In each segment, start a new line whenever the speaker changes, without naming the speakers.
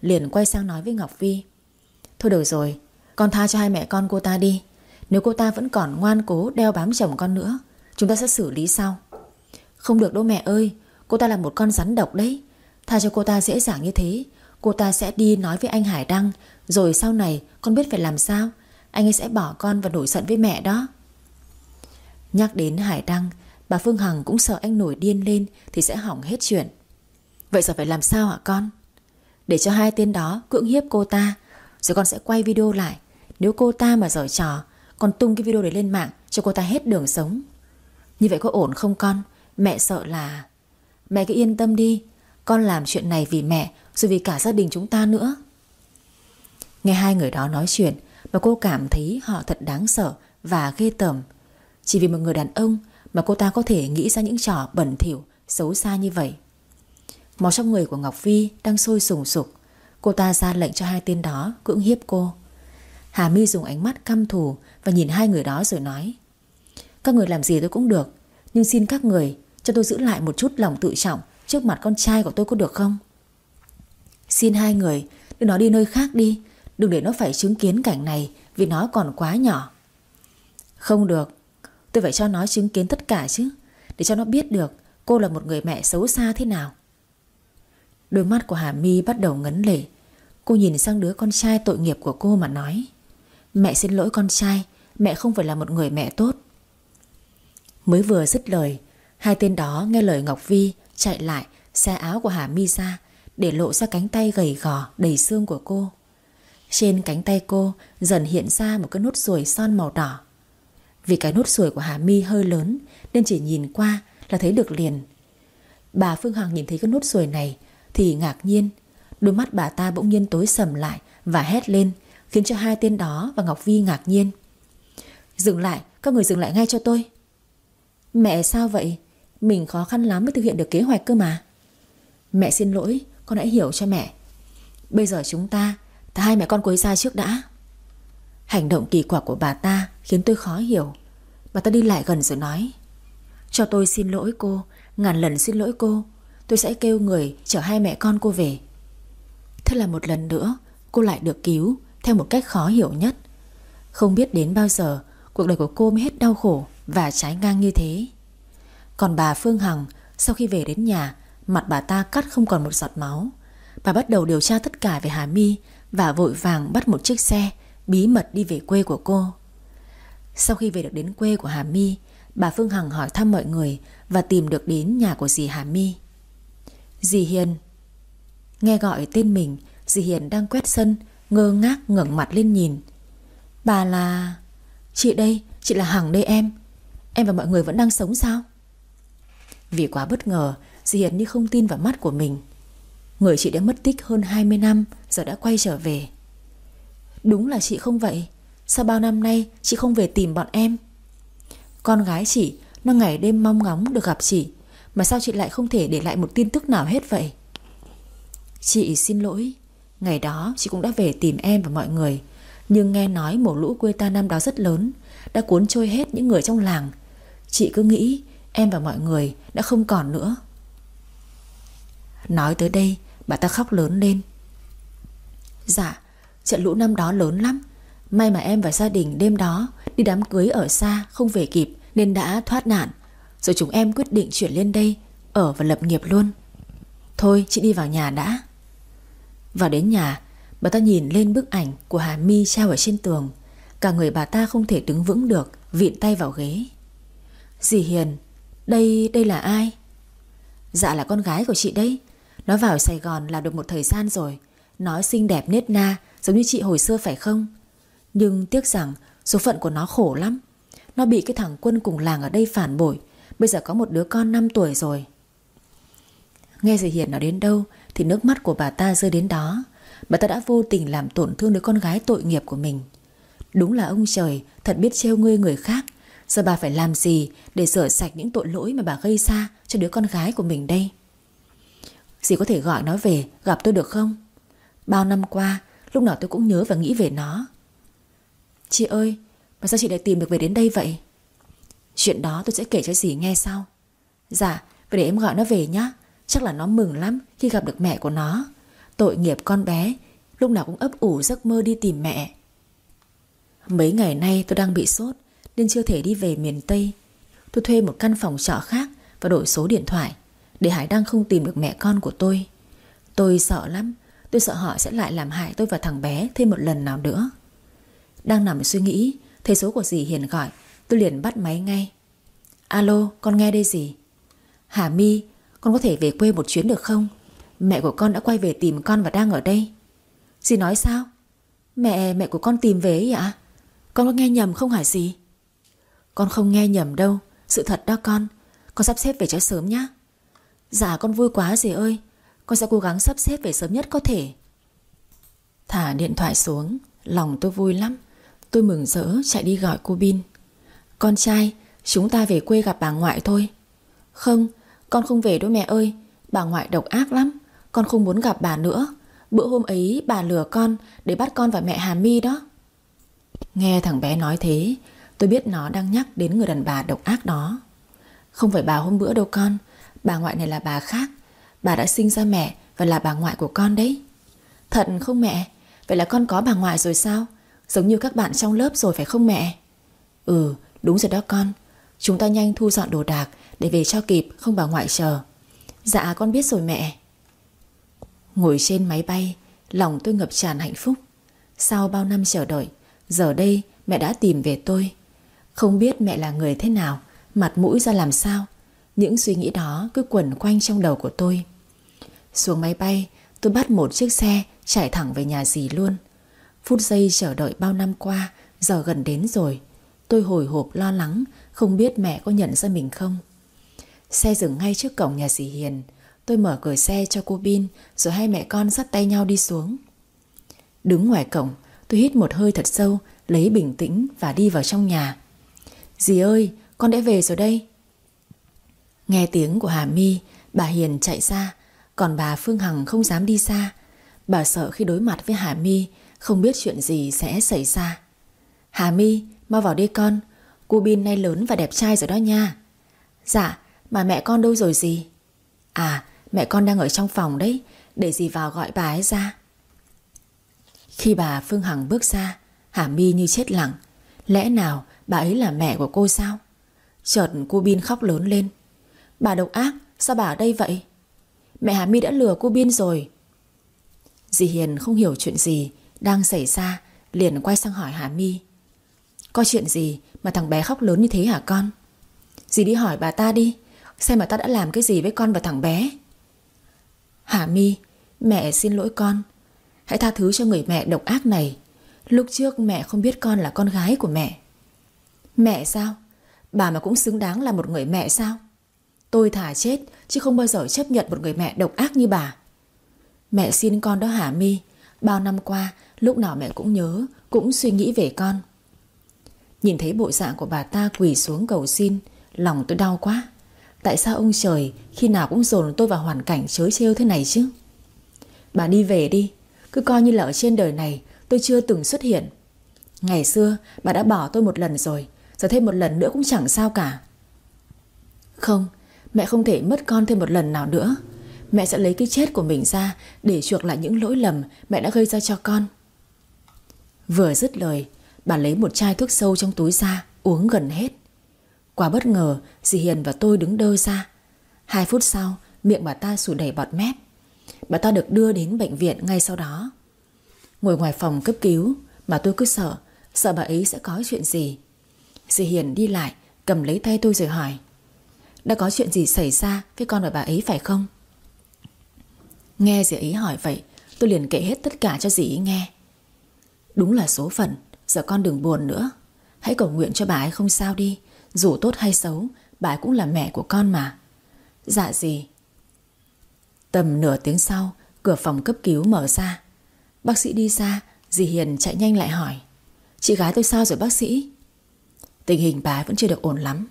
Liền quay sang nói với Ngọc Vi Thôi được rồi, Con tha cho hai mẹ con cô ta đi. Nếu cô ta vẫn còn ngoan cố đeo bám chồng con nữa, Chúng ta sẽ xử lý sau. Không được đâu mẹ ơi, Cô ta là một con rắn độc đấy. Tha cho cô ta dễ dàng như thế, Cô ta sẽ đi nói với anh Hải Đăng, Rồi sau này con biết phải làm sao. Anh ấy sẽ bỏ con và nổi giận với mẹ đó. Nhắc đến Hải Đăng, Bà Phương Hằng cũng sợ anh nổi điên lên Thì sẽ hỏng hết chuyện. Vậy giờ phải làm sao hả con? Để cho hai tên đó cưỡng hiếp cô ta, Rồi con sẽ quay video lại. Nếu cô ta mà giỏi trò Con tung cái video đấy lên mạng Cho cô ta hết đường sống. Như vậy có ổn không con? Mẹ sợ là Mẹ cứ yên tâm đi. Con làm chuyện này vì mẹ, Rồi vì cả gia đình chúng ta nữa. Nghe hai người đó nói chuyện, Mà cô cảm thấy họ thật đáng sợ Và ghê tởm. Chỉ vì một người đàn ông Mà cô ta có thể nghĩ ra những trò bẩn thỉu, Xấu xa như vậy. Máu trong người của Ngọc Vi đang sôi sùng sục. Cô ta ra lệnh cho hai tên đó Cưỡng hiếp cô. Hà My dùng ánh mắt căm thù Và nhìn hai người đó rồi nói, Các người làm gì tôi cũng được, Nhưng xin các người cho tôi giữ lại một chút lòng tự trọng Trước mặt con trai của tôi có được không? Xin hai người, Đưa nó đi nơi khác đi, Đừng để nó phải chứng kiến cảnh này Vì nó còn quá nhỏ. Không được, Tôi phải cho nó chứng kiến tất cả chứ, Để cho nó biết được cô là một người mẹ xấu xa thế nào. Đôi mắt của Hà My bắt đầu ngấn lệ. Cô nhìn sang đứa con trai tội nghiệp của cô mà nói, Mẹ xin lỗi con trai, Mẹ không phải là một người mẹ tốt. Mới vừa dứt lời, Hai tên đó nghe lời Ngọc Vi Chạy lại xe áo của Hà My ra Để lộ ra cánh tay gầy gò, Đầy xương của cô. Trên cánh tay cô dần hiện ra Một cái nốt ruồi son màu đỏ. Vì cái nốt ruồi của Hà My hơi lớn Nên chỉ nhìn qua là thấy được liền. Bà Phương Hằng nhìn thấy cái nốt ruồi này thì ngạc nhiên Đôi mắt bà ta bỗng nhiên tối sầm lại Và hét lên Khiến cho hai tên đó và Ngọc Vi ngạc nhiên. Dừng lại, các người dừng lại ngay cho tôi. Mẹ sao vậy? Mình khó khăn lắm mới thực hiện được kế hoạch cơ mà. Mẹ xin lỗi Con hãy hiểu cho mẹ. Bây giờ chúng ta thả hai mẹ con quấy ra trước đã. Hành động kỳ quặc của bà ta Khiến tôi khó hiểu. Bà ta đi lại gần rồi nói Cho tôi xin lỗi cô Ngàn lần xin lỗi cô Tôi sẽ kêu người chở hai mẹ con cô về. Thế là một lần nữa, Cô lại được cứu Theo một cách khó hiểu nhất. Không biết đến bao giờ, Cuộc đời của cô mới hết đau khổ Và trái ngang như thế. Còn bà Phương Hằng, Sau khi về đến nhà, Mặt bà ta cắt không còn một giọt máu. Bà bắt đầu điều tra tất cả về Hà My Và vội vàng bắt một chiếc xe Bí mật đi về quê của cô. Sau khi về được đến quê của Hà My, Bà Phương Hằng hỏi thăm mọi người Và tìm được đến nhà của dì Hà My. Dì Hiền. Nghe gọi tên mình Dì Hiền đang quét sân Ngơ ngác ngẩng mặt lên nhìn. Bà là... Chị đây, chị là Hằng đây em. Em và mọi người vẫn đang sống sao? Vì quá bất ngờ Dì Hiền như không tin vào mắt của mình. Người chị đã mất tích hơn 20 năm Giờ đã quay trở về. Đúng là chị không vậy. Sao bao năm nay chị không về tìm bọn em. Con gái chị Nó ngày đêm mong ngóng được gặp chị. Mà sao chị lại không thể để lại một tin tức nào hết vậy? Chị xin lỗi. Ngày đó, chị cũng đã về tìm em và mọi người. Nhưng nghe nói mổ lũ quê ta năm đó rất lớn, Đã cuốn trôi hết những người trong làng. Chị cứ nghĩ Em và mọi người đã không còn nữa. Nói tới đây, Bà ta khóc lớn lên. Dạ Trận lũ năm đó lớn lắm. May mà em và gia đình đêm đó Đi đám cưới ở xa, không về kịp, Nên đã thoát nạn. Rồi chúng em quyết định chuyển lên đây Ở và lập nghiệp luôn. Thôi chị đi vào nhà đã. Vào đến nhà Bà ta nhìn lên bức ảnh của Hà My treo ở trên tường. Cả người bà ta không thể đứng vững được Vịn tay vào ghế. Dì Hiền đây, đây là ai? Dạ là con gái của chị đấy. Nó vào Sài Gòn làm được một thời gian rồi. Nó xinh đẹp nết na Giống như chị hồi xưa phải không? Nhưng tiếc rằng số phận của nó khổ lắm. Nó bị cái thằng quân cùng làng ở đây phản bội. Bây giờ có một đứa con 5 tuổi rồi Nghe dì Hiền nói đến đâu Thì nước mắt của bà ta rơi đến đó Bà ta đã vô tình làm tổn thương đứa con gái tội nghiệp của mình Đúng là ông trời Thật biết trêu ngươi người khác Giờ bà phải làm gì để rửa sạch những tội lỗi mà bà gây ra cho đứa con gái của mình đây? Dì có thể gọi nó về gặp tôi được không? Bao năm qua, lúc nào tôi cũng nhớ và nghĩ về nó. Chị ơi, mà sao chị lại tìm được về đến đây vậy? Chuyện đó tôi sẽ kể cho dì nghe sau. Dạ, vậy để em gọi nó về nhá, Chắc là nó mừng lắm khi gặp được mẹ của nó. Tội nghiệp con bé Lúc nào cũng ấp ủ giấc mơ đi tìm mẹ. Mấy ngày nay tôi đang bị sốt Nên chưa thể đi về miền Tây. Tôi thuê một căn phòng trọ khác Và đổi số điện thoại Để Hải Đăng không tìm được mẹ con của tôi. Tôi sợ lắm Tôi sợ họ sẽ lại làm hại tôi và thằng bé Thêm một lần nào nữa. Đang nằm suy nghĩ Thấy số của dì Hiền gọi Tôi liền bắt máy ngay. Alo, con nghe đây gì? Hà My, Con có thể về quê một chuyến được không? Mẹ của con đã quay về tìm con và đang ở đây. Dì nói sao? Mẹ mẹ của con tìm về ấy ạ. Con có nghe nhầm không hả dì? Con không nghe nhầm đâu. Sự thật đó con. Con sắp xếp về cho sớm nhá. Dạ con vui quá dì ơi. Con sẽ cố gắng sắp xếp về sớm nhất có thể. Thả điện thoại xuống. Lòng tôi vui lắm. Tôi mừng rỡ chạy đi gọi cô Bin. Con trai, Chúng ta về quê gặp bà ngoại thôi. Không, Con không về đâu mẹ ơi. Bà ngoại độc ác lắm. Con không muốn gặp bà nữa. Bữa hôm ấy, bà lừa con Để bắt con và mẹ Hà My đó. Nghe thằng bé nói thế, Tôi biết nó đang nhắc đến người đàn bà độc ác đó. Không phải bà hôm bữa đâu con. Bà ngoại này là bà khác. Bà đã sinh ra mẹ Và là bà ngoại của con đấy. Thật không mẹ? Vậy là con có bà ngoại rồi sao? Giống như các bạn trong lớp rồi phải không mẹ? Ừ đúng rồi đó con. Chúng ta nhanh thu dọn đồ đạc Để về cho kịp, không bà ngoại chờ. Dạ con biết rồi mẹ. Ngồi trên máy bay, Lòng tôi ngập tràn hạnh phúc. Sau bao năm chờ đợi, Giờ đây mẹ đã tìm về tôi. Không biết mẹ là người thế nào, Mặt mũi ra làm sao. Những suy nghĩ đó cứ quẩn quanh trong đầu của tôi. Xuống máy bay, Tôi bắt một chiếc xe Chạy thẳng về nhà dì luôn. Phút giây chờ đợi bao năm qua, Giờ gần đến rồi. Tôi hồi hộp lo lắng, Không biết mẹ có nhận ra mình không. Xe dừng ngay trước cổng nhà dì Hiền. Tôi mở cửa xe cho cô Bin, Rồi hai mẹ con dắt tay nhau đi xuống. Đứng ngoài cổng, Tôi hít một hơi thật sâu, Lấy bình tĩnh và đi vào trong nhà. Dì ơi, con đã về rồi đây. Nghe tiếng của Hà My, Bà Hiền chạy ra, Còn bà Phương Hằng không dám đi xa. Bà sợ khi đối mặt với Hà My, Không biết chuyện gì sẽ xảy ra. Hà My mau vào đi con. Cô Bin nay lớn và đẹp trai rồi đó nha. Dạ mà mẹ con đâu rồi gì? À Mẹ con đang ở trong phòng đấy. Để dì vào gọi bà ấy ra. Khi bà Phương Hằng bước ra, Hà mi như chết lặng. Lẽ nào bà ấy là mẹ của cô sao? Chợt cô Bin khóc lớn lên. Bà độc ác, Sao bà ở đây vậy? Mẹ Hà mi đã lừa cô Bin rồi. Dì Hiền không hiểu chuyện gì Đang xảy ra, Liền quay sang hỏi Hà mi có chuyện gì mà thằng bé khóc lớn như thế hả con? Dì đi hỏi bà ta đi, Xem mà ta đã làm cái gì với con và thằng bé. Hà mi Mẹ xin lỗi con. Hãy tha thứ cho người mẹ độc ác này. Lúc trước mẹ không biết con là con gái của mẹ. Mẹ sao? Bà mà cũng xứng đáng là một người mẹ sao? Tôi thả chết, Chứ không bao giờ chấp nhận một người mẹ độc ác như bà. Mẹ xin con đó Hà mi Bao năm qua, Lúc nào mẹ cũng nhớ, Cũng suy nghĩ về con. Nhìn thấy bộ dạng của bà ta quỳ xuống cầu xin, Lòng tôi đau quá. Tại sao ông trời khi nào cũng dồn tôi vào hoàn cảnh chới trêu thế này chứ? Bà đi về đi, Cứ coi như là ở trên đời này tôi chưa từng xuất hiện. Ngày xưa bà đã bỏ tôi một lần rồi, Giờ thêm một lần nữa cũng chẳng sao cả. Không, Mẹ không thể mất con thêm một lần nào nữa. Mẹ sẽ lấy cái chết của mình ra Để chuộc lại những lỗi lầm Mẹ đã gây ra cho con. Vừa dứt lời Bà lấy một chai thuốc sâu trong túi ra, Uống gần hết. Quá bất ngờ, Dì Hiền và tôi đứng đơ ra. Hai phút sau, miệng bà ta sủi đầy bọt mép. Bà ta được đưa đến bệnh viện ngay sau đó. Ngồi ngoài phòng cấp cứu, Mà tôi cứ sợ Sợ bà ấy sẽ có chuyện gì. Dì Hiền đi lại, Cầm lấy tay tôi rồi hỏi, Đã có chuyện gì xảy ra với con và bà ấy phải không? Nghe dì ấy hỏi vậy, Tôi liền kể hết tất cả cho dì ấy nghe. Đúng là số phận Giờ con đừng buồn nữa. Hãy cầu nguyện cho bà ấy không sao đi. Dù tốt hay xấu, Bà cũng là mẹ của con mà. Dạ gì Tầm nửa tiếng sau, Cửa phòng cấp cứu mở ra. Bác sĩ đi ra, Dì Hiền chạy nhanh lại hỏi. Chị gái tôi sao rồi bác sĩ? Tình hình bà vẫn chưa được ổn lắm.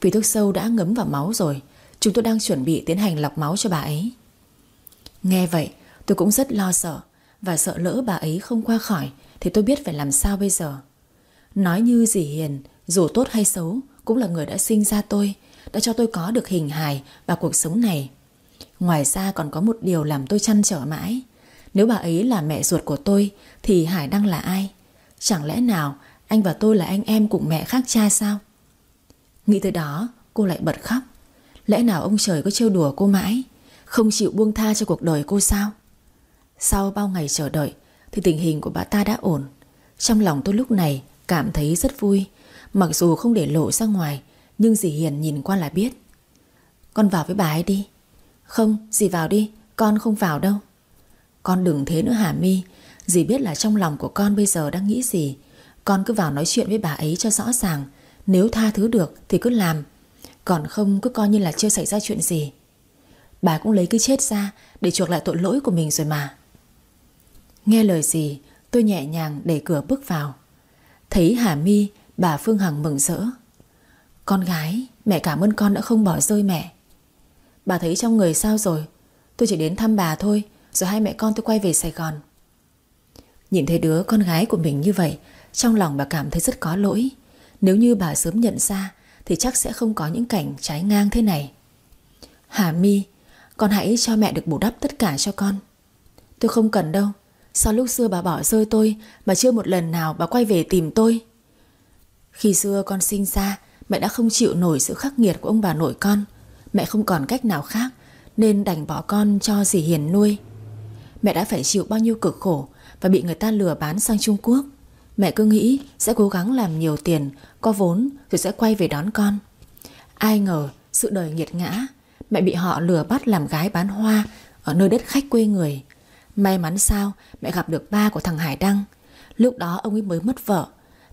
Vì thuốc sâu đã ngấm vào máu rồi, Chúng tôi đang chuẩn bị tiến hành lọc máu cho bà ấy. Nghe vậy, tôi cũng rất lo sợ Và sợ lỡ bà ấy không qua khỏi thì tôi biết phải làm sao bây giờ. Nói như dì Hiền, dù tốt hay xấu, Cũng là người đã sinh ra tôi, Đã cho tôi có được hình hài và cuộc sống này. Ngoài ra còn có một điều làm tôi chăn trở mãi. Nếu bà ấy là mẹ ruột của tôi, Thì Hải Đăng là ai? Chẳng lẽ nào anh và tôi là anh em cùng mẹ khác cha sao? Nghĩ tới đó, cô lại bật khóc. Lẽ nào ông trời có trêu đùa cô mãi, Không chịu buông tha cho cuộc đời cô sao? Sau bao ngày chờ đợi thì tình hình của bà ta đã ổn. Trong lòng tôi lúc này cảm thấy rất vui. Mặc dù không để lộ ra ngoài Nhưng dì Hiền nhìn qua là biết. Con vào với bà ấy đi. Không, dì vào đi Con không vào đâu. Con đừng thế nữa hả mi? Dì biết là trong lòng của con bây giờ đang nghĩ gì. Con cứ vào nói chuyện với bà ấy cho rõ ràng. Nếu tha thứ được thì cứ làm. Còn không cứ coi như là chưa xảy ra chuyện gì. Bà cũng lấy cái chết ra Để chuộc lại tội lỗi của mình rồi mà. Nghe lời gì, Tôi nhẹ nhàng đẩy cửa bước vào. Thấy Hà Mi, Bà Phương Hằng mừng rỡ. Con gái, Mẹ cảm ơn con đã không bỏ rơi mẹ. Bà thấy trong người sao rồi? Tôi chỉ đến thăm bà thôi, Rồi hai mẹ con tôi quay về Sài Gòn. Nhìn thấy đứa con gái của mình như vậy, Trong lòng bà cảm thấy rất có lỗi. Nếu như bà sớm nhận ra, Thì chắc sẽ không có những cảnh trái ngang thế này. Hà mi, Con hãy cho mẹ được bù đắp tất cả cho con. Tôi không cần đâu. Sao lúc xưa bà bỏ rơi tôi, Mà chưa một lần nào bà quay về tìm tôi? Khi xưa con sinh ra, Mẹ đã không chịu nổi sự khắc nghiệt của ông bà nội con. Mẹ không còn cách nào khác, Nên đành bỏ con cho dì Hiền nuôi. Mẹ đã phải chịu bao nhiêu cực khổ Và bị người ta lừa bán sang Trung Quốc. Mẹ cứ nghĩ sẽ cố gắng làm nhiều tiền, Có vốn rồi sẽ quay về đón con. Ai ngờ sự đời nghiệt ngã, Mẹ bị họ lừa bắt làm gái bán hoa Ở nơi đất khách quê người. May mắn sao, mẹ gặp được ba của thằng Hải Đăng. Lúc đó ông ấy mới mất vợ.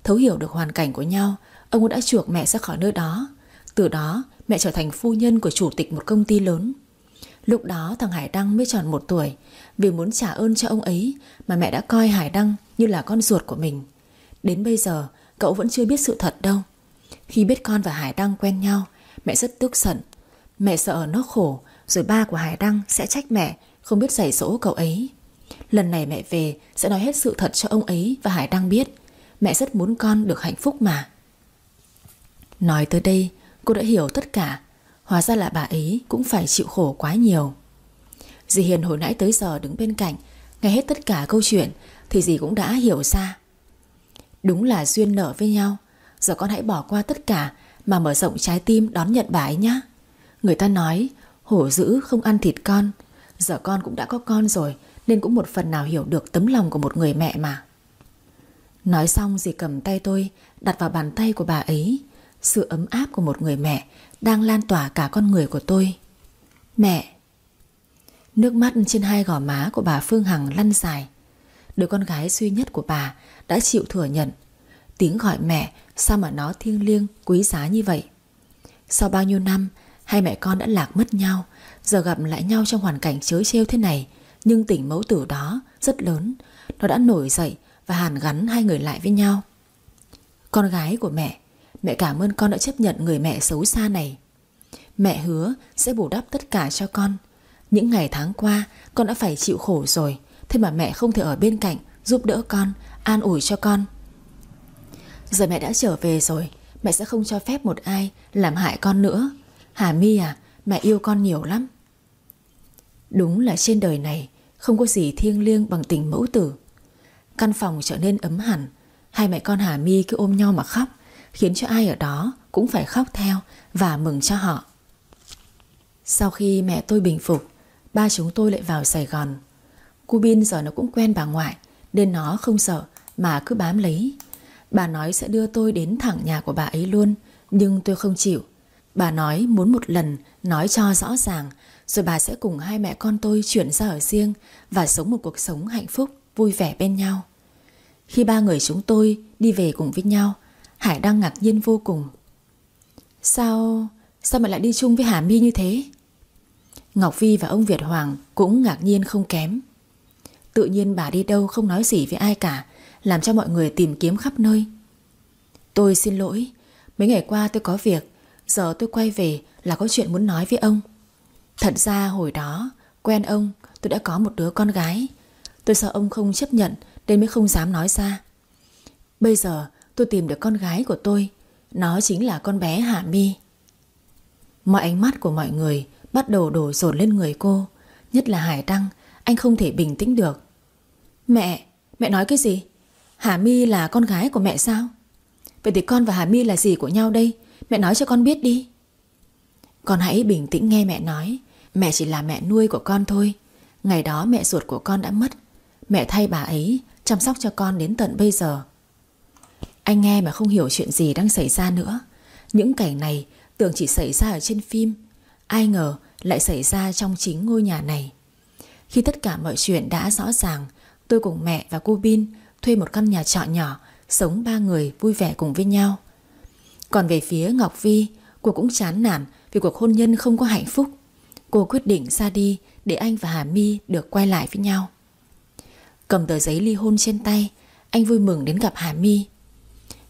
Thấu hiểu được hoàn cảnh của nhau, Ông ấy đã chuộc mẹ ra khỏi nơi đó. Từ đó, mẹ trở thành phu nhân của chủ tịch một công ty lớn. Lúc đó thằng Hải Đăng mới tròn một tuổi. Vì muốn trả ơn cho ông ấy Mà mẹ đã coi Hải Đăng như là con ruột của mình. Đến bây giờ, cậu vẫn chưa biết sự thật đâu. Khi biết con và Hải Đăng quen nhau, Mẹ rất tức giận. Mẹ sợ nó khổ, Rồi ba của Hải Đăng sẽ trách mẹ Không biết dạy dỗ cậu ấy. Lần này mẹ về, sẽ nói hết sự thật cho ông ấy Và Hải Đăng biết. Mẹ rất muốn con được hạnh phúc mà. Nói tới đây, Cô đã hiểu tất cả. Hóa ra là bà ấy cũng phải chịu khổ quá nhiều. Dì Hiền hồi nãy tới giờ đứng bên cạnh, Nghe hết tất cả câu chuyện, Thì dì cũng đã hiểu ra. Đúng là duyên nợ với nhau. Giờ con hãy bỏ qua tất cả Mà mở rộng trái tim đón nhận bà ấy nhé Người ta nói, Hổ dữ không ăn thịt con. Giờ con cũng đã có con rồi nên cũng một phần nào hiểu được tấm lòng của một người mẹ mà. Nói xong, dì cầm tay tôi, Đặt vào bàn tay của bà ấy. Sự ấm áp của một người mẹ Đang lan tỏa cả con người của tôi. Mẹ! Nước mắt trên hai gò má của bà Phương Hằng lăn dài. Đứa con gái duy nhất của bà Đã chịu thừa nhận Tiếng gọi mẹ Sao mà nó thiêng liêng, quý giá như vậy. Sau bao nhiêu năm, Hai mẹ con đã lạc mất nhau, Giờ gặp lại nhau trong hoàn cảnh chớ trêu thế này nhưng tình mẫu tử đó rất lớn. Nó đã nổi dậy Và hàn gắn hai người lại với nhau. Con gái của mẹ Mẹ cảm ơn con đã chấp nhận người mẹ xấu xa này. Mẹ hứa sẽ bù đắp tất cả cho con. Những ngày tháng qua Con đã phải chịu khổ rồi. Thế mà mẹ không thể ở bên cạnh Giúp đỡ con, an ủi cho con. Giờ mẹ đã trở về rồi. Mẹ sẽ không cho phép một ai Làm hại con nữa. Hà My à Mẹ yêu con nhiều lắm. Đúng là trên đời này không có gì thiêng liêng bằng tình mẫu tử. Căn phòng trở nên ấm hẳn. Hai mẹ con Hà mi cứ ôm nhau mà khóc, Khiến cho ai ở đó cũng phải khóc theo Và mừng cho họ. Sau khi mẹ tôi bình phục, Ba chúng tôi lại vào Sài Gòn. Cú Bin giờ nó cũng quen bà ngoại, Nên nó không sợ Mà cứ bám lấy. Bà nói sẽ đưa tôi đến thẳng nhà của bà ấy luôn, Nhưng tôi không chịu. Bà nói muốn một lần nói cho rõ ràng rồi bà sẽ cùng hai mẹ con tôi chuyển ra ở riêng Và sống một cuộc sống hạnh phúc, Vui vẻ bên nhau. Khi ba người chúng tôi đi về cùng với nhau, Hải đang ngạc nhiên vô cùng. Sao Sao mà lại đi chung với Hà My như thế? Ngọc Vi và ông Việt Hoàng Cũng ngạc nhiên không kém. Tự nhiên bà đi đâu không nói gì với ai cả, Làm cho mọi người tìm kiếm khắp nơi. Tôi xin lỗi, Mấy ngày qua tôi có việc, Giờ tôi quay về là có chuyện muốn nói với ông. Thật ra hồi đó Quen ông tôi đã có một đứa con gái Tôi sợ ông không chấp nhận Nên mới không dám nói ra Bây giờ tôi tìm được con gái của tôi Nó chính là con bé Hạ Mi Mọi ánh mắt của mọi người Bắt đầu đổ dồn lên người cô Nhất là Hải Đăng Anh không thể bình tĩnh được Mẹ, mẹ nói cái gì? Hà My là con gái của mẹ sao? Vậy thì con và Hà My là gì của nhau đây? Mẹ nói cho con biết đi. Con hãy bình tĩnh nghe mẹ nói. Mẹ chỉ là mẹ nuôi của con thôi. Ngày đó mẹ ruột của con đã mất. Mẹ thay bà ấy chăm sóc cho con đến tận bây giờ. Anh nghe mà không hiểu chuyện gì đang xảy ra nữa. Những cảnh này tưởng chỉ xảy ra ở trên phim. Ai ngờ lại xảy ra trong chính ngôi nhà này. Khi tất cả mọi chuyện đã rõ ràng, tôi cùng mẹ và cô Bin thuê một căn nhà trọ nhỏ, sống ba người vui vẻ cùng với nhau. Còn về phía Ngọc Vi, cô cũng chán nản vì cuộc hôn nhân không có hạnh phúc. Cô quyết định ra đi để anh và Hà My được quay lại với nhau. Cầm tờ giấy ly hôn trên tay, anh vui mừng đến gặp Hà My.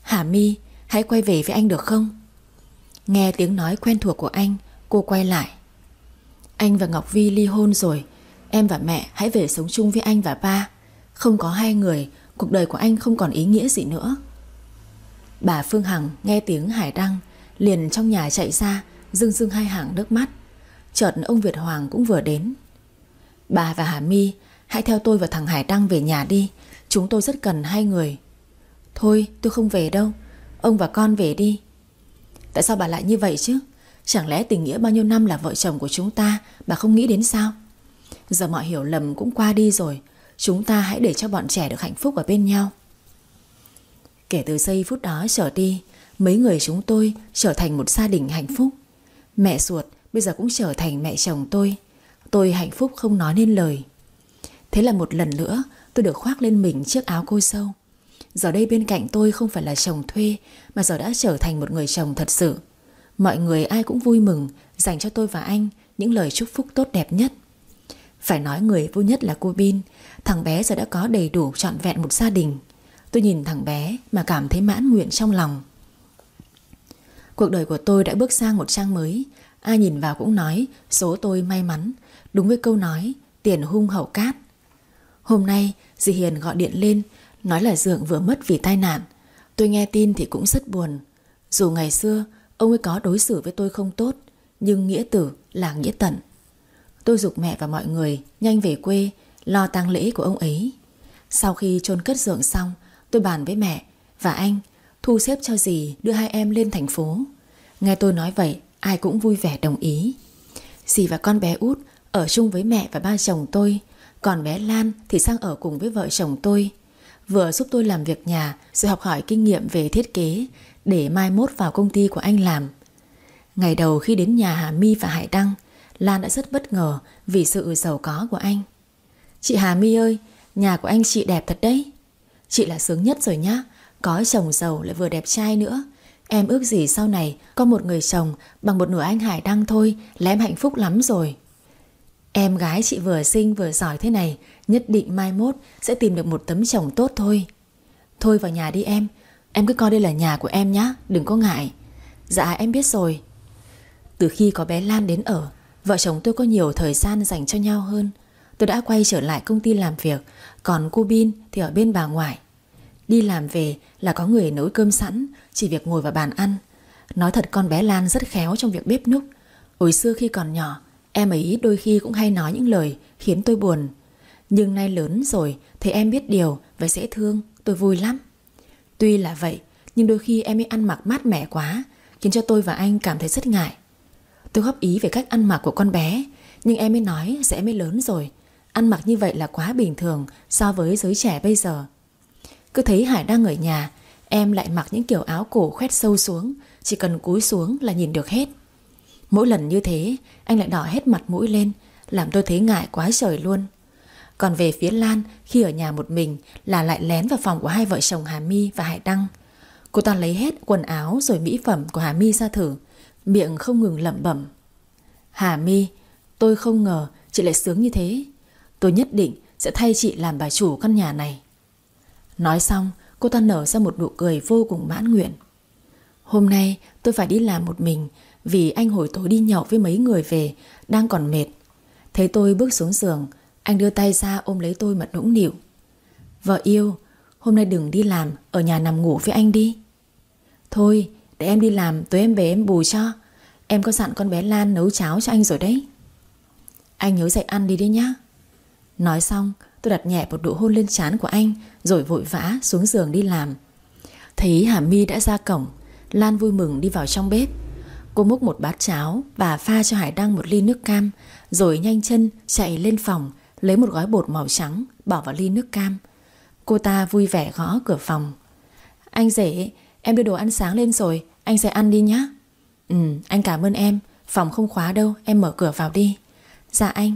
Hà My, hãy quay về với anh được không? Nghe tiếng nói quen thuộc của anh, cô quay lại. Anh và Ngọc Vi ly hôn rồi, em và mẹ hãy về sống chung với anh và ba. Không có hai người, cuộc đời của anh không còn ý nghĩa gì nữa. Bà Phương Hằng nghe tiếng Hải Đăng, liền trong nhà chạy ra, rưng rưng hai hàng nước mắt. Chợt ông Việt Hoàng cũng vừa đến. Bà và Hà My, hãy theo tôi và thằng Hải Đăng về nhà đi, chúng tôi rất cần hai người. Thôi, tôi không về đâu, ông và con về đi. Tại sao bà lại như vậy chứ? Chẳng lẽ tình nghĩa bao nhiêu năm là vợ chồng của chúng ta Bà không nghĩ đến sao Giờ mọi hiểu lầm cũng qua đi rồi Chúng ta hãy để cho bọn trẻ được hạnh phúc ở bên nhau Kể từ giây phút đó trở đi Mấy người chúng tôi trở thành một gia đình hạnh phúc Mẹ ruột bây giờ cũng trở thành mẹ chồng tôi. Tôi hạnh phúc không nói nên lời. Thế là một lần nữa, tôi được khoác lên mình chiếc áo cô sâu Giờ đây bên cạnh tôi không phải là chồng thuê, Mà giờ đã trở thành một người chồng thật sự. Mọi người ai cũng vui mừng, Dành cho tôi và anh Những lời chúc phúc tốt đẹp nhất. Phải nói người vui nhất là cô Bin. Thằng bé giờ đã có đầy đủ trọn vẹn một gia đình. Tôi nhìn thằng bé Mà cảm thấy mãn nguyện trong lòng. Cuộc đời của tôi đã bước sang một trang mới. Ai nhìn vào cũng nói, Số tôi may mắn. Đúng với câu nói, Tiền hung hậu cát. Hôm nay dì Hiền gọi điện lên, Nói là Dượng vừa mất vì tai nạn. Tôi nghe tin thì cũng rất buồn. Dù ngày xưa, Ông ấy có đối xử với tôi không tốt, Nhưng nghĩa tử là nghĩa tận. Tôi dục mẹ và mọi người Nhanh về quê, Lo tang lễ của ông ấy. Sau khi chôn cất dượng xong, Tôi bàn với mẹ và anh, Thu xếp cho dì đưa hai em lên thành phố. Nghe tôi nói vậy Ai cũng vui vẻ đồng ý Dì và con bé út Ở chung với mẹ và ba chồng tôi Còn bé Lan thì sang ở cùng với vợ chồng tôi Vừa giúp tôi làm việc nhà Rồi học hỏi kinh nghiệm về thiết kế để mai mốt vào công ty của anh làm. Ngày đầu khi đến nhà Hà My và Hải Đăng, Lan đã rất bất ngờ vì sự giàu có của anh. Chị Hà My ơi, nhà của anh chị đẹp thật đấy. Chị là sướng nhất rồi nhá, có chồng giàu lại vừa đẹp trai nữa. Em ước gì sau này có một người chồng bằng một nửa anh Hải Đăng thôi, là em hạnh phúc lắm rồi. Em gái chị vừa xinh vừa giỏi thế này, Nhất định mai mốt sẽ tìm được một tấm chồng tốt thôi. Thôi vào nhà đi em Em cứ coi đây là nhà của em nhé Đừng có ngại. Dạ em biết rồi. Từ khi có bé Lan đến ở, Vợ chồng tôi có nhiều thời gian dành cho nhau hơn. Tôi đã quay trở lại công ty làm việc, Còn cô Bin thì ở bên bà ngoại. Đi làm về là có người nấu cơm sẵn, Chỉ việc ngồi vào bàn ăn. Nói thật con bé Lan rất khéo trong việc bếp núc. Hồi xưa khi còn nhỏ, Em ấy đôi khi cũng hay nói những lời Khiến tôi buồn. Nhưng nay lớn rồi Thì em biết điều và dễ thương, Tôi vui lắm. Tuy là vậy, Nhưng đôi khi em ấy ăn mặc mát mẻ quá, Khiến cho tôi và anh cảm thấy rất ngại. Tôi góp ý về cách ăn mặc của con bé, Nhưng em ấy nói sẽ mới lớn rồi. Ăn mặc như vậy là quá bình thường So với giới trẻ bây giờ. Cứ thấy Hải đang ở nhà Em lại mặc những kiểu áo cổ khoét sâu xuống Chỉ cần cúi xuống là nhìn được hết Mỗi lần như thế Anh lại đỏ hết mặt mũi lên Làm tôi thấy ngại quá trời luôn còn về phía Lan khi ở nhà một mình là lại lén vào phòng của hai vợ chồng Hà My và Hải Đăng. Cô ta lấy hết quần áo rồi mỹ phẩm của Hà My ra thử, miệng không ngừng lẩm bẩm. Hà My, tôi không ngờ chị lại sướng như thế. Tôi nhất định sẽ thay chị làm bà chủ căn nhà này. Nói xong, cô ta nở ra một nụ cười vô cùng mãn nguyện. Hôm nay tôi phải đi làm một mình vì anh hồi tối đi nhậu với mấy người về, đang còn mệt. Thấy tôi bước xuống giường, anh đưa tay ra ôm lấy tôi mà nũng nịu. Vợ yêu Hôm nay đừng đi làm Ở nhà nằm ngủ với anh đi. Thôi để em đi làm Tối em về em bù cho. Em có dặn con bé Lan nấu cháo cho anh rồi đấy. Anh nhớ dậy ăn đi đi nhá. Nói xong Tôi đặt nhẹ một nụ hôn lên trán của anh, Rồi vội vã xuống giường đi làm. Thấy Hà My đã ra cổng, Lan vui mừng đi vào trong bếp. Cô múc một bát cháo Và pha cho Hải Đăng một ly nước cam, Rồi nhanh chân chạy lên phòng, Lấy một gói bột màu trắng Bỏ vào ly nước cam. Cô ta vui vẻ gõ cửa phòng. Anh rể, em đưa đồ ăn sáng lên rồi, Anh sẽ ăn đi nhé Ừ anh cảm ơn em, Phòng không khóa đâu, em mở cửa vào đi. Dạ anh.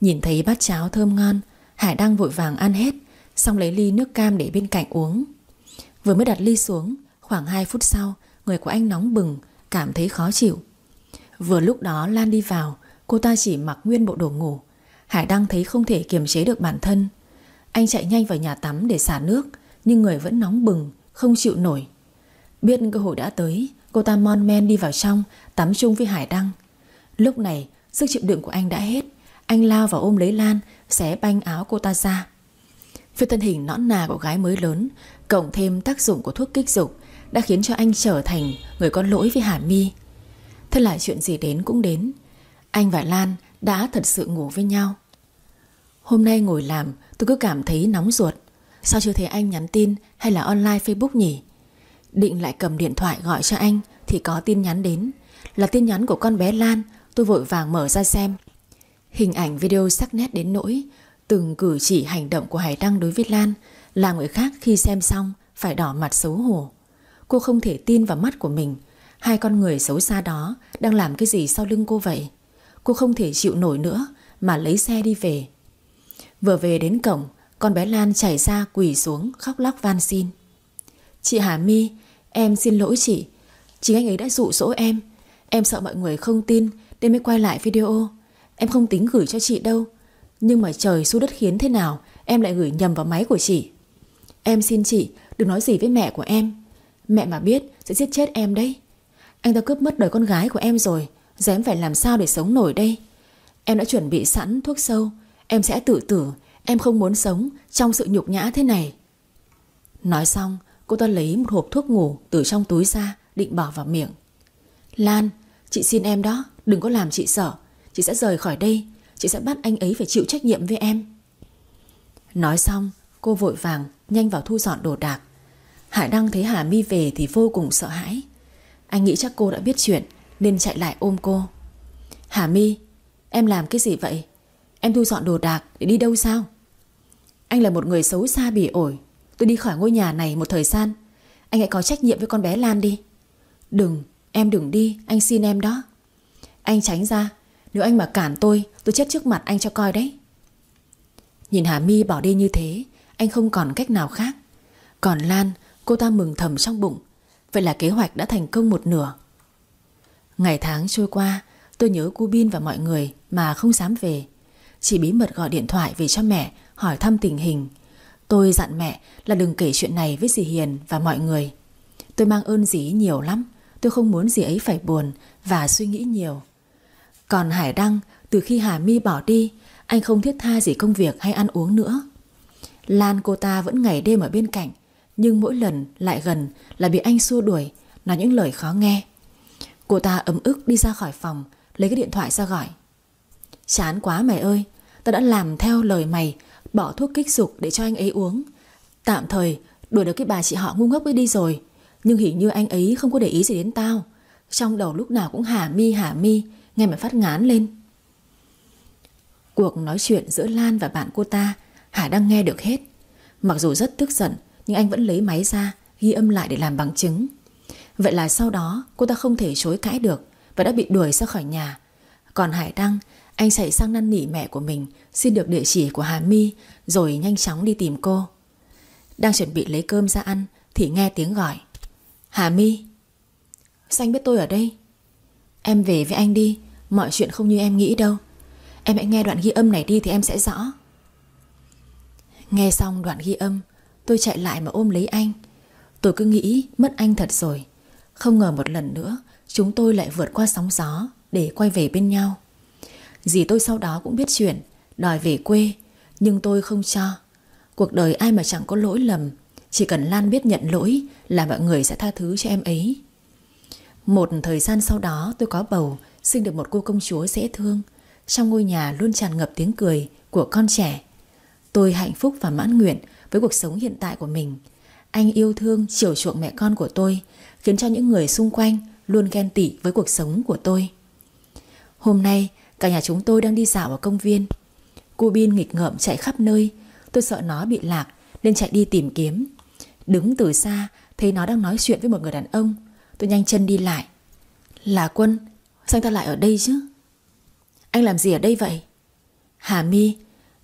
Nhìn thấy bát cháo thơm ngon, Hải đang vội vàng ăn hết, Xong lấy ly nước cam để bên cạnh uống. Vừa mới đặt ly xuống, Khoảng 2 phút sau, Người của anh nóng bừng, Cảm thấy khó chịu. Vừa lúc đó Lan đi vào, Cô ta chỉ mặc nguyên bộ đồ ngủ. Hải Đăng thấy không thể kiềm chế được bản thân. Anh chạy nhanh vào nhà tắm để xả nước, Nhưng người vẫn nóng bừng, Không chịu nổi. Biết cơ hội đã tới, Cô ta mon men đi vào trong, Tắm chung với Hải Đăng. Lúc này, sức chịu đựng của anh đã hết. Anh lao vào ôm lấy Lan, Xé banh áo cô ta ra. Với thân hình nõn nà của gái mới lớn, Cộng thêm tác dụng của thuốc kích dục, Đã khiến cho anh trở thành Người con lỗi với Hà My. Thế là chuyện gì đến cũng đến. Anh và Lan đã thật sự ngủ với nhau. Hôm nay ngồi làm, Tôi cứ cảm thấy nóng ruột. Sao chưa thấy anh nhắn tin hay là online Facebook nhỉ? Định lại cầm điện thoại gọi cho anh Thì có tin nhắn đến. Là tin nhắn của con bé Lan, Tôi vội vàng mở ra xem. Hình ảnh video sắc nét đến nỗi, Từng cử chỉ hành động của Hải Đăng đối với Lan Là người khác khi xem xong Phải đỏ mặt xấu hổ. Cô không thể tin vào mắt của mình. Hai con người xấu xa đó Đang làm cái gì sau lưng cô vậy? Cô không thể chịu nổi nữa Mà lấy xe đi về. Vừa về đến cổng, Con bé Lan chảy ra quỳ xuống khóc lóc van xin. Chị Hà My, Em xin lỗi chị. Chính anh ấy đã dụ dỗ em. Em sợ mọi người không tin Nên mới quay lại video. Em không tính gửi cho chị đâu. Nhưng mà trời xu đất khiến thế nào Em lại gửi nhầm vào máy của chị. Em xin chị đừng nói gì với mẹ của em. Mẹ mà biết sẽ giết chết em đấy. Anh ta cướp mất đời con gái của em rồi Giờ em phải làm sao để sống nổi đây? Em đã chuẩn bị sẵn thuốc sâu Em sẽ tự tử. Em không muốn sống trong sự nhục nhã thế này. Nói xong Cô ta lấy một hộp thuốc ngủ từ trong túi ra Định bỏ vào miệng. Lan, chị xin em đó Đừng có làm chị sợ. Chị sẽ rời khỏi đây. Chị sẽ bắt anh ấy phải chịu trách nhiệm với em. Nói xong Cô vội vàng nhanh vào thu dọn đồ đạc. Hải Đăng thấy Hà My về thì vô cùng sợ hãi. Anh nghĩ chắc cô đã biết chuyện Nên chạy lại ôm cô. Hà My Em làm cái gì vậy? Em thu dọn đồ đạc để đi đâu sao? Anh là một người xấu xa bỉ ổi. Tôi đi khỏi ngôi nhà này một thời gian. Anh hãy có trách nhiệm với con bé Lan đi. Đừng, em đừng đi Anh xin em đó. Anh tránh ra nếu anh mà cản tôi Tôi chết trước mặt anh cho coi đấy. Nhìn Hà My bỏ đi như thế, Anh không còn cách nào khác. Còn Lan, cô ta mừng thầm trong bụng. Vậy là kế hoạch đã thành công một nửa. Ngày tháng trôi qua, Tôi nhớ cô Bin và mọi người Mà không dám về. Chỉ bí mật gọi điện thoại về cho mẹ, Hỏi thăm tình hình. Tôi dặn mẹ là đừng kể chuyện này với dì Hiền và mọi người. Tôi mang ơn dì nhiều lắm. Tôi không muốn dì ấy phải buồn Và suy nghĩ nhiều. Còn Hải Đăng, Từ khi Hà mi bỏ đi, Anh không thiết tha gì công việc hay ăn uống nữa. Lan cô ta vẫn ngày đêm ở bên cạnh, Nhưng mỗi lần lại gần Là bị anh xua đuổi, Nói những lời khó nghe. Cô ta ấm ức đi ra khỏi phòng, Lấy cái điện thoại ra gọi. Chán quá mày ơi, Tao đã làm theo lời mày, Bỏ thuốc kích dục để cho anh ấy uống. Tạm thời đuổi được cái bà chị họ ngu ngốc ấy đi rồi, Nhưng hình như anh ấy không có để ý gì đến tao. Trong đầu lúc nào cũng hả mi hả mi Nghe mà phát ngán lên. Cuộc nói chuyện giữa Lan và bạn cô ta Hải đang nghe được hết. Mặc dù rất tức giận, Nhưng anh vẫn lấy máy ra, Ghi âm lại để làm bằng chứng. Vậy là sau đó, cô ta không thể chối cãi được Và đã bị đuổi ra khỏi nhà. Còn Hải Đăng, anh chạy sang năn nỉ mẹ của mình, Xin được địa chỉ của Hà My, Rồi nhanh chóng đi tìm cô. Đang chuẩn bị lấy cơm ra ăn, Thì nghe tiếng gọi. Hà My, Sao anh biết tôi ở đây? Em về với anh đi Mọi chuyện không như em nghĩ đâu. Em hãy nghe đoạn ghi âm này đi thì em sẽ rõ. Nghe xong đoạn ghi âm, Tôi chạy lại mà ôm lấy anh. Tôi cứ nghĩ mất anh thật rồi. Không ngờ một lần nữa, Chúng tôi lại vượt qua sóng gió Để quay về bên nhau. Dì tôi sau đó cũng biết chuyện, Đòi về quê, Nhưng tôi không cho. Cuộc đời ai mà chẳng có lỗi lầm, Chỉ cần Lan biết nhận lỗi Là mọi người sẽ tha thứ cho em ấy. Một thời gian sau đó tôi có bầu Sinh được một cô công chúa dễ thương Trong ngôi nhà luôn tràn ngập tiếng cười Của con trẻ Tôi hạnh phúc và mãn nguyện với cuộc sống hiện tại của mình. Anh yêu thương, chiều chuộng mẹ con của tôi, khiến cho những người xung quanh luôn ghen tị với cuộc sống của tôi. Hôm nay, cả nhà chúng tôi đang đi dạo ở công viên. Cô Bin nghịch ngợm chạy khắp nơi, tôi sợ nó bị lạc nên chạy đi tìm kiếm. Đứng từ xa, thấy nó đang nói chuyện với một người đàn ông. Tôi nhanh chân đi lại. Là Quân, sao anh ta lại ở đây chứ? Anh làm gì ở đây vậy? Hà Mi,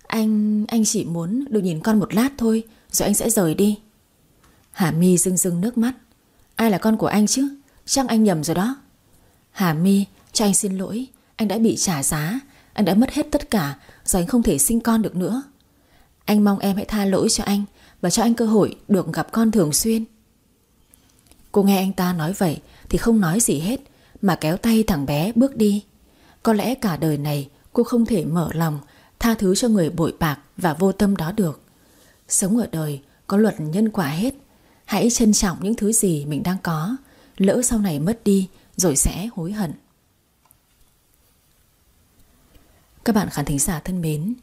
anh... anh chỉ muốn được nhìn con một lát thôi Rồi anh sẽ rời đi. Hà Mi rưng rưng nước mắt. Ai là con của anh chứ? Chắc anh nhầm rồi đó. Hà Mi cho anh xin lỗi. Anh đã bị trả giá. Anh đã mất hết tất cả Giờ anh không thể sinh con được nữa. Anh mong em hãy tha lỗi cho anh Và cho anh cơ hội được gặp con thường xuyên. Cô nghe anh ta nói vậy Thì không nói gì hết. Mà kéo tay thằng bé bước đi. Có lẽ cả đời này cô không thể mở lòng, Tha thứ cho người bội bạc và vô tâm đó được. Sống ở đời có luật nhân quả hết. Hãy trân trọng những thứ gì mình đang có, Lỡ sau này mất đi Rồi sẽ hối hận. Các bạn khán thính giả thân mến